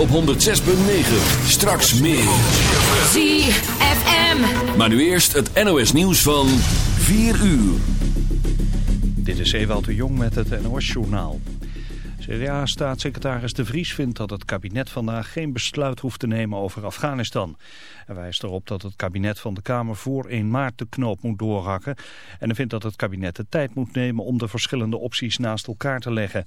op 106.9. Straks meer. ZFM. Maar nu eerst het NOS nieuws van 4 uur. Dit is Ewald de Jong met het NOS journaal. CDA-staatssecretaris De Vries vindt dat het kabinet vandaag geen besluit hoeft te nemen over Afghanistan. Hij wijst erop dat het kabinet van de Kamer voor 1 maart de knoop moet doorhakken. En hij vindt dat het kabinet de tijd moet nemen om de verschillende opties naast elkaar te leggen.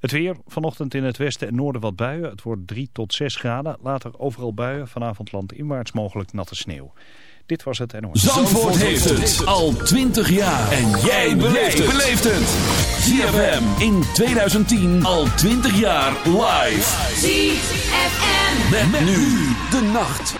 Het weer, vanochtend in het westen en noorden wat buien. Het wordt 3 tot 6 graden. Later overal buien, vanavond landinwaarts mogelijk natte sneeuw. Dit was het NOS. Zandvoort, heeft het al 20 jaar. En jij beleeft het. ZFM in 2010 al 20 jaar live. ZFM. Met, nu de nacht.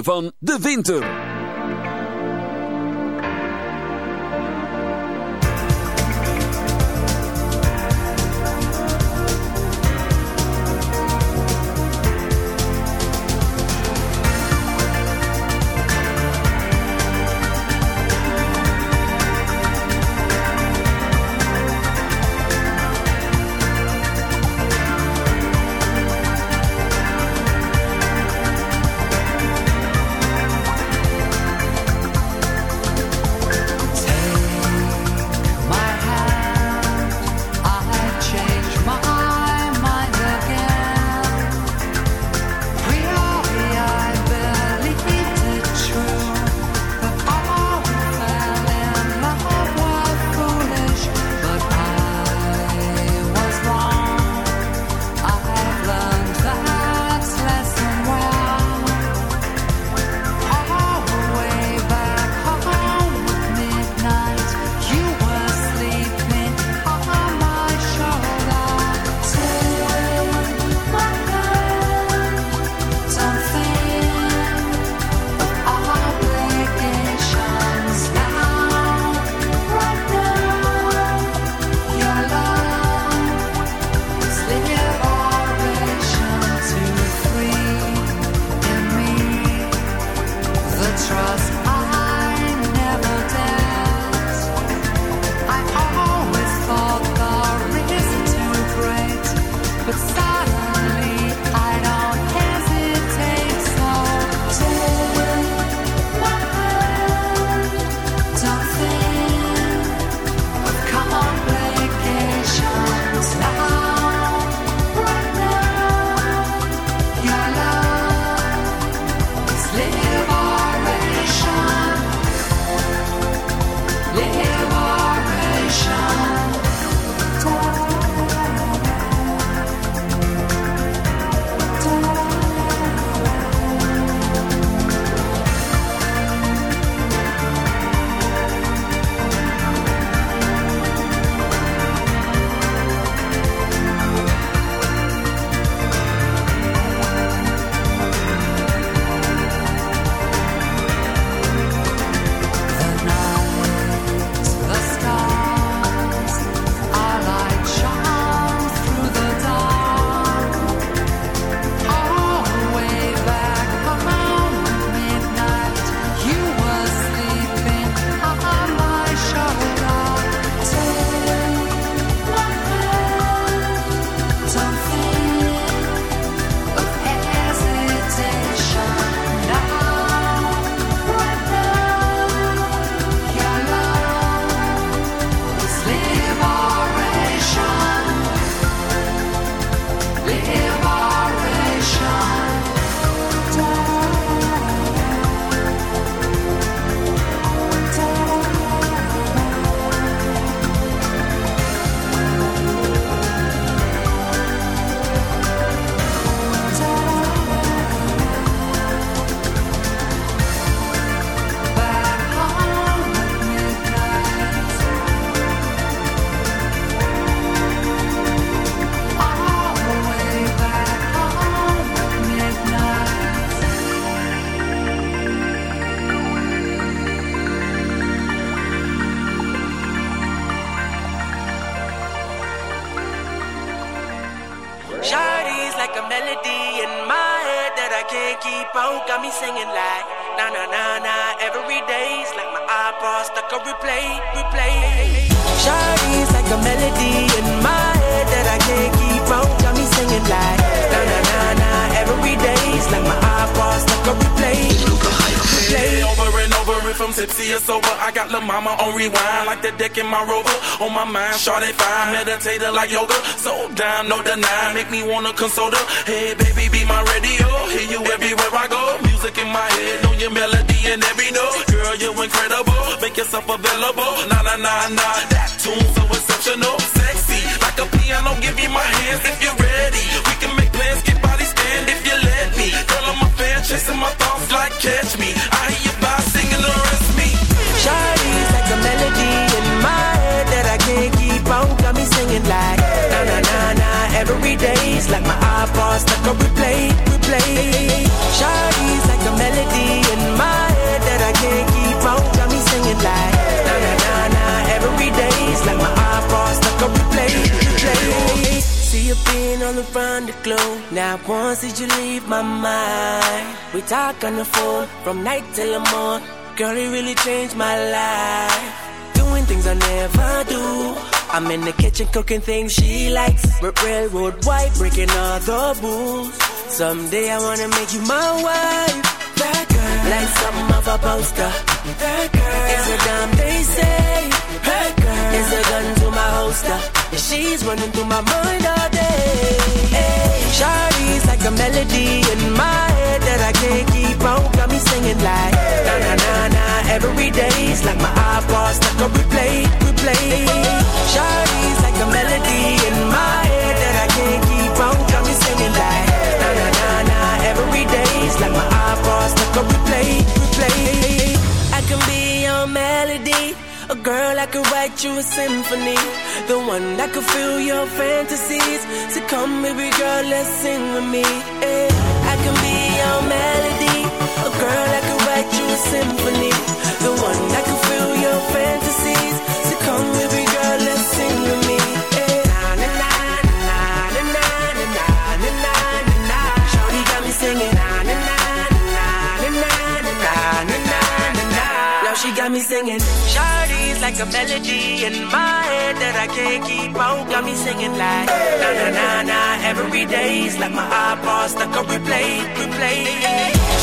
van de winter. console the head even from the glow. Now once did you leave my mind? We talk on the phone from night till the morning. Girl, it really changed my life. Doing things I never do. I'm in the kitchen cooking things she likes. Railroad white, breaking all the rules. Someday I wanna make you my wife. That girl, like something of a poster. That girl is a damn they say. Is a gun to my holster. And she's running through my mind all day. Hey, Shawty's like a melody in my head that I can't keep on. Got me singing like na na na na day's like my iPod stuck on replay, replay. Shawty's like a melody in my head that I can't keep on. Got me singing like na na na na every day's like my iPod stuck on replay, replay. I can be your melody. A girl I could write you a symphony, the one that could fill your fantasies. So come, baby girl, let's sing with me. Yeah. I can be your melody, a girl I could write you a symphony, the one that could fill your fantasies. So come, baby girl, let's sing with me. Yeah. Na, na, na, Shorty got me singing. Now she got me singing. Shawty like a melody in my head that I can't keep out. Got me singing like na na na na every day's like my iPod stuck on replay, replay.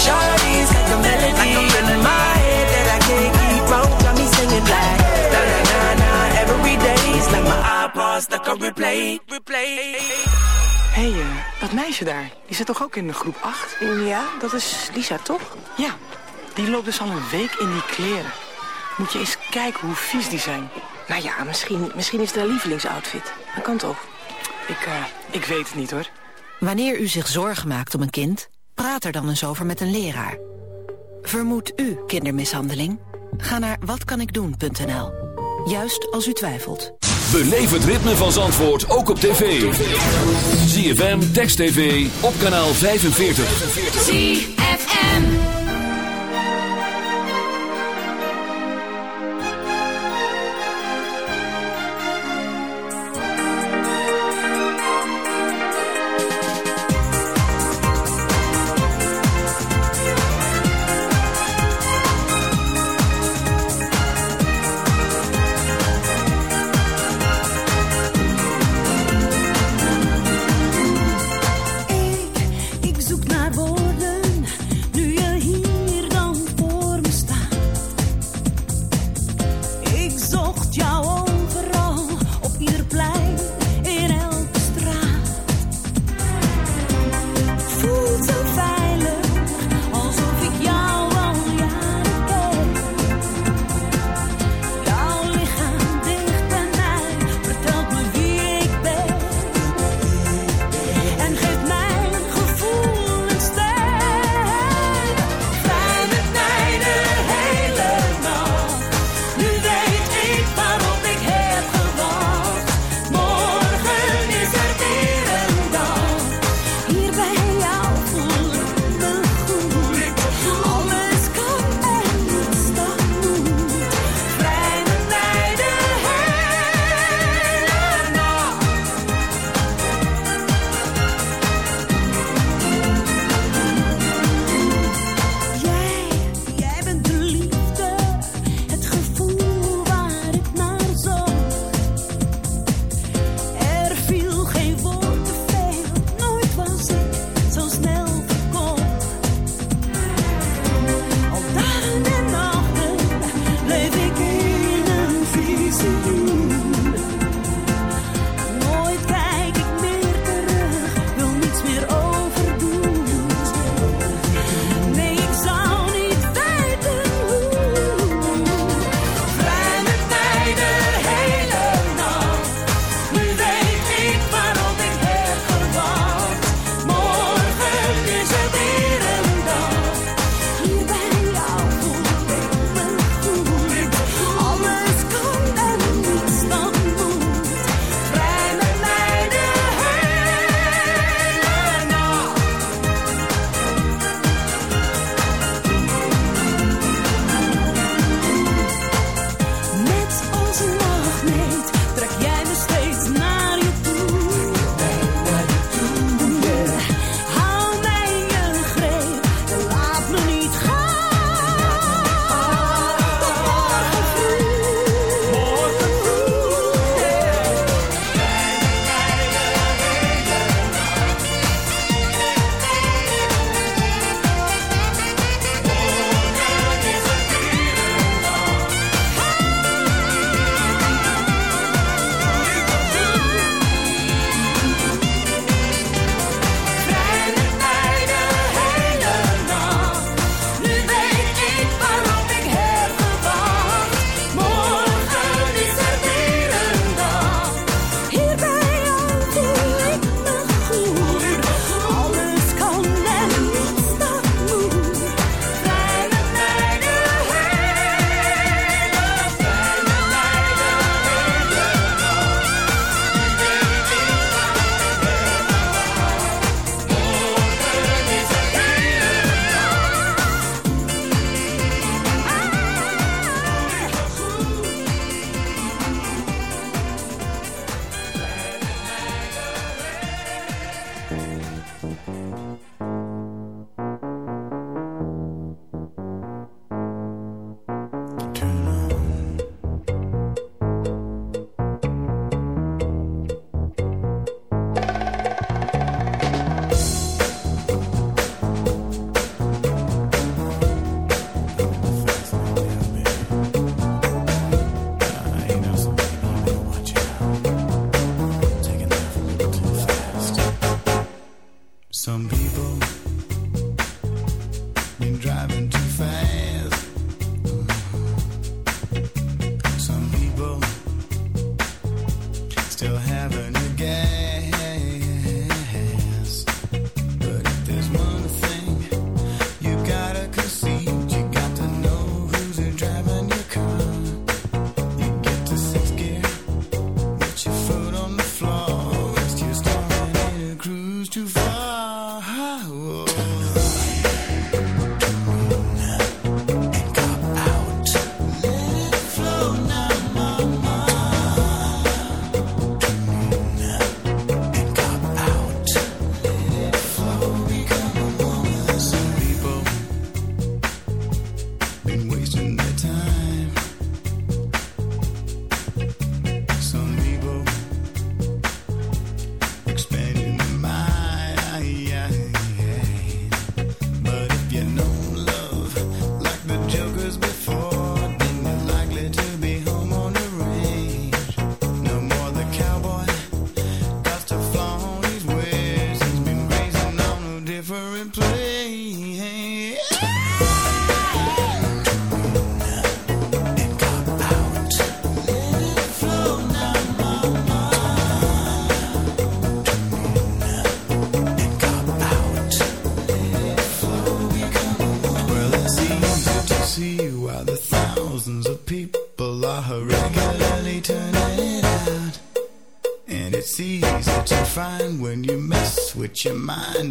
Shawty's like a melody in my head that I can't keep out. Got me singing like na na na na every day's like my iPod stuck on replay, replay. Hé, hey, uh, dat meisje daar, die zit toch ook in de groep 8? Ja, dat is Lisa, toch? Ja, die loopt dus al een week in die kleren. Moet je eens kijken hoe vies die zijn. Nou ja, misschien, misschien is het haar lievelingsoutfit. Dat kan toch? Ik, uh, ik weet het niet, hoor. Wanneer u zich zorgen maakt om een kind, praat er dan eens over met een leraar. Vermoedt u kindermishandeling? Ga naar watkanikdoen.nl. Juist als u twijfelt. Beleef het ritme van Zandvoort ook op tv. ZFM, Text TV, op kanaal 45. ZFM.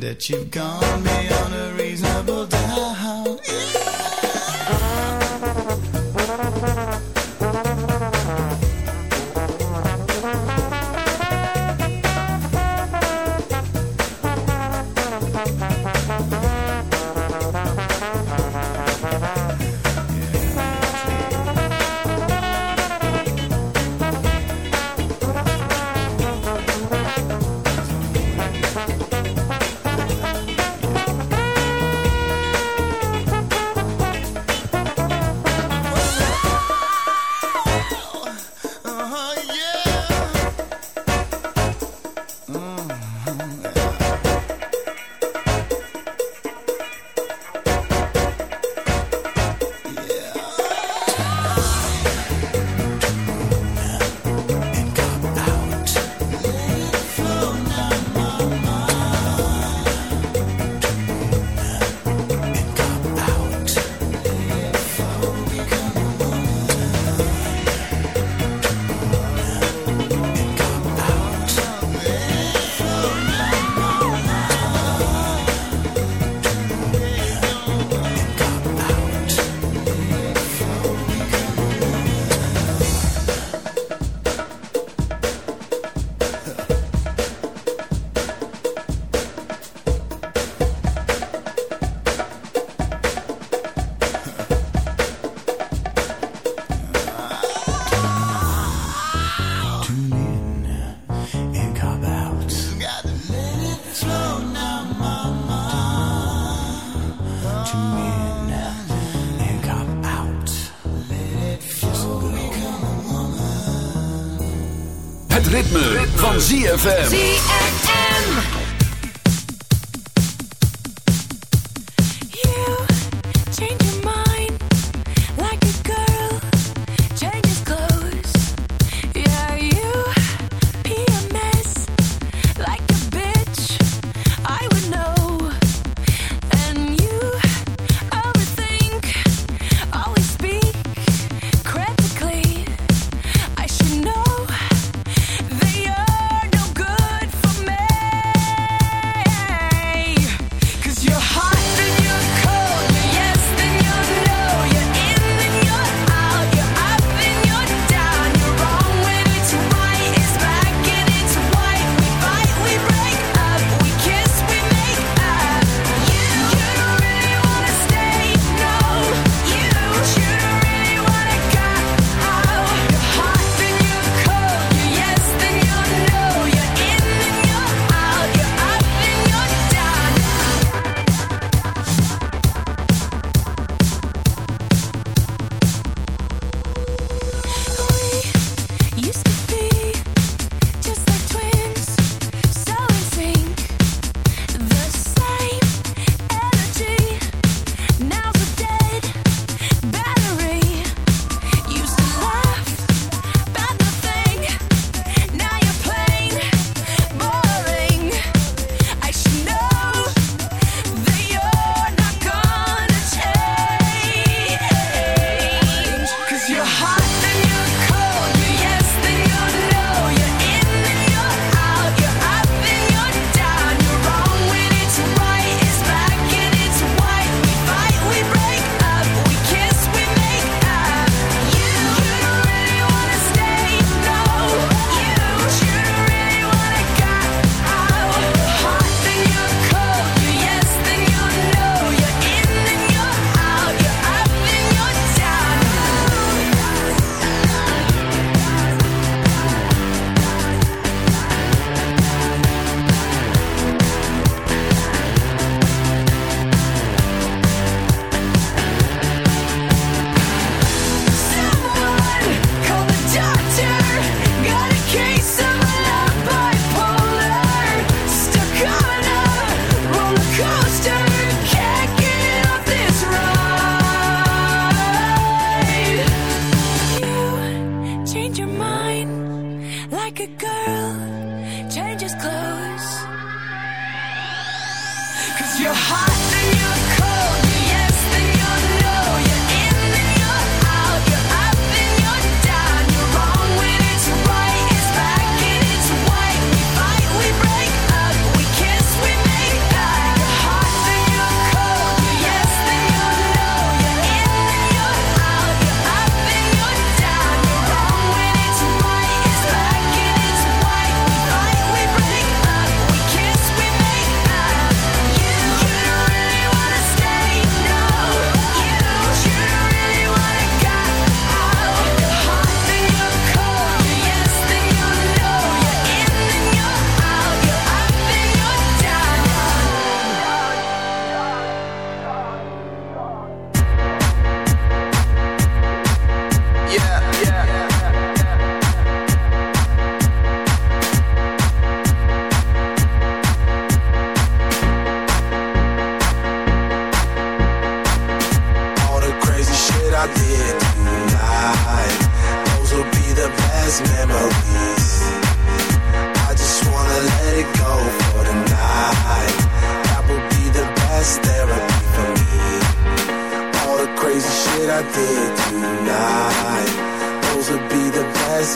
That you've gone van ZFM.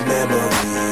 memories.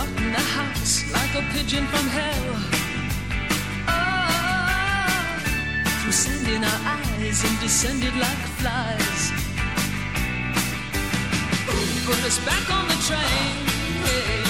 up in the house like a pigeon from hell. Oh, through sand in our eyes and descended like flies. Ooh, put us back on the train. Yeah.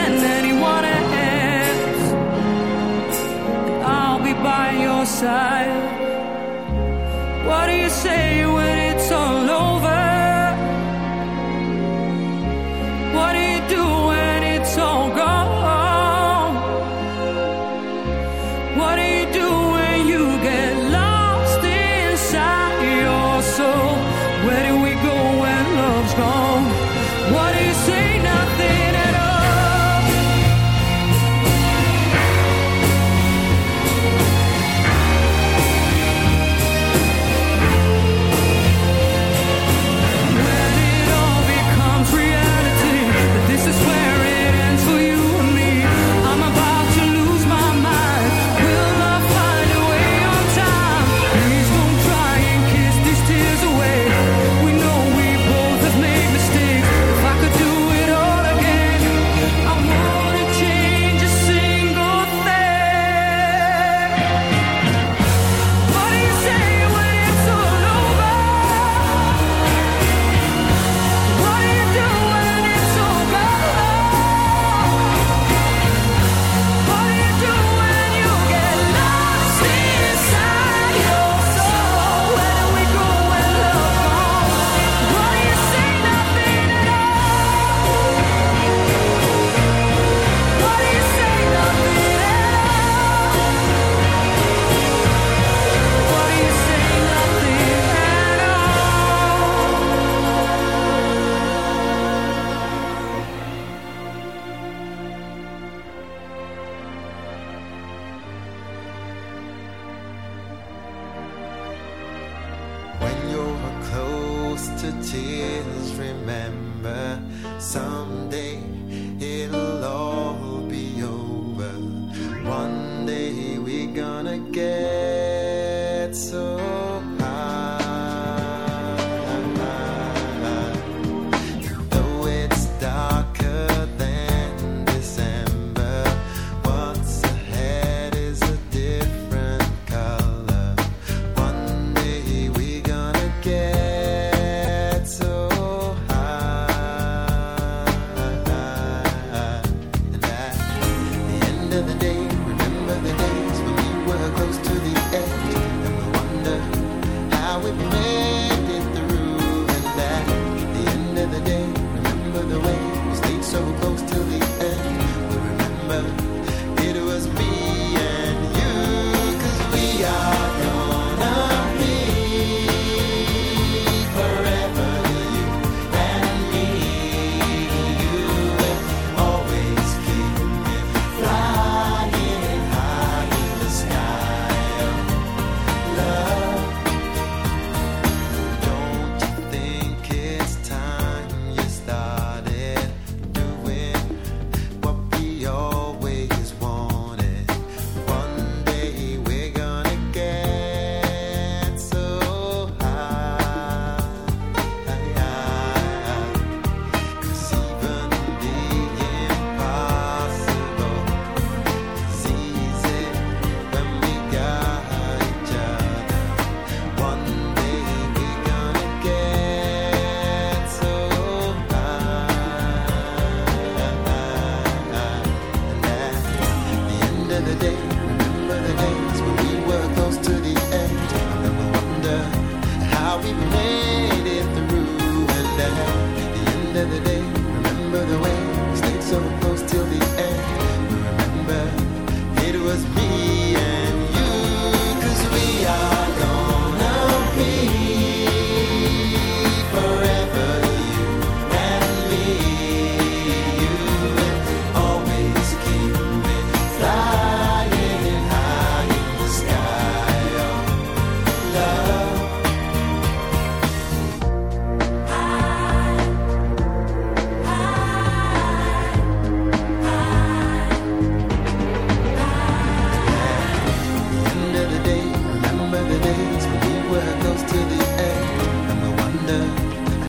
inside. What do you say?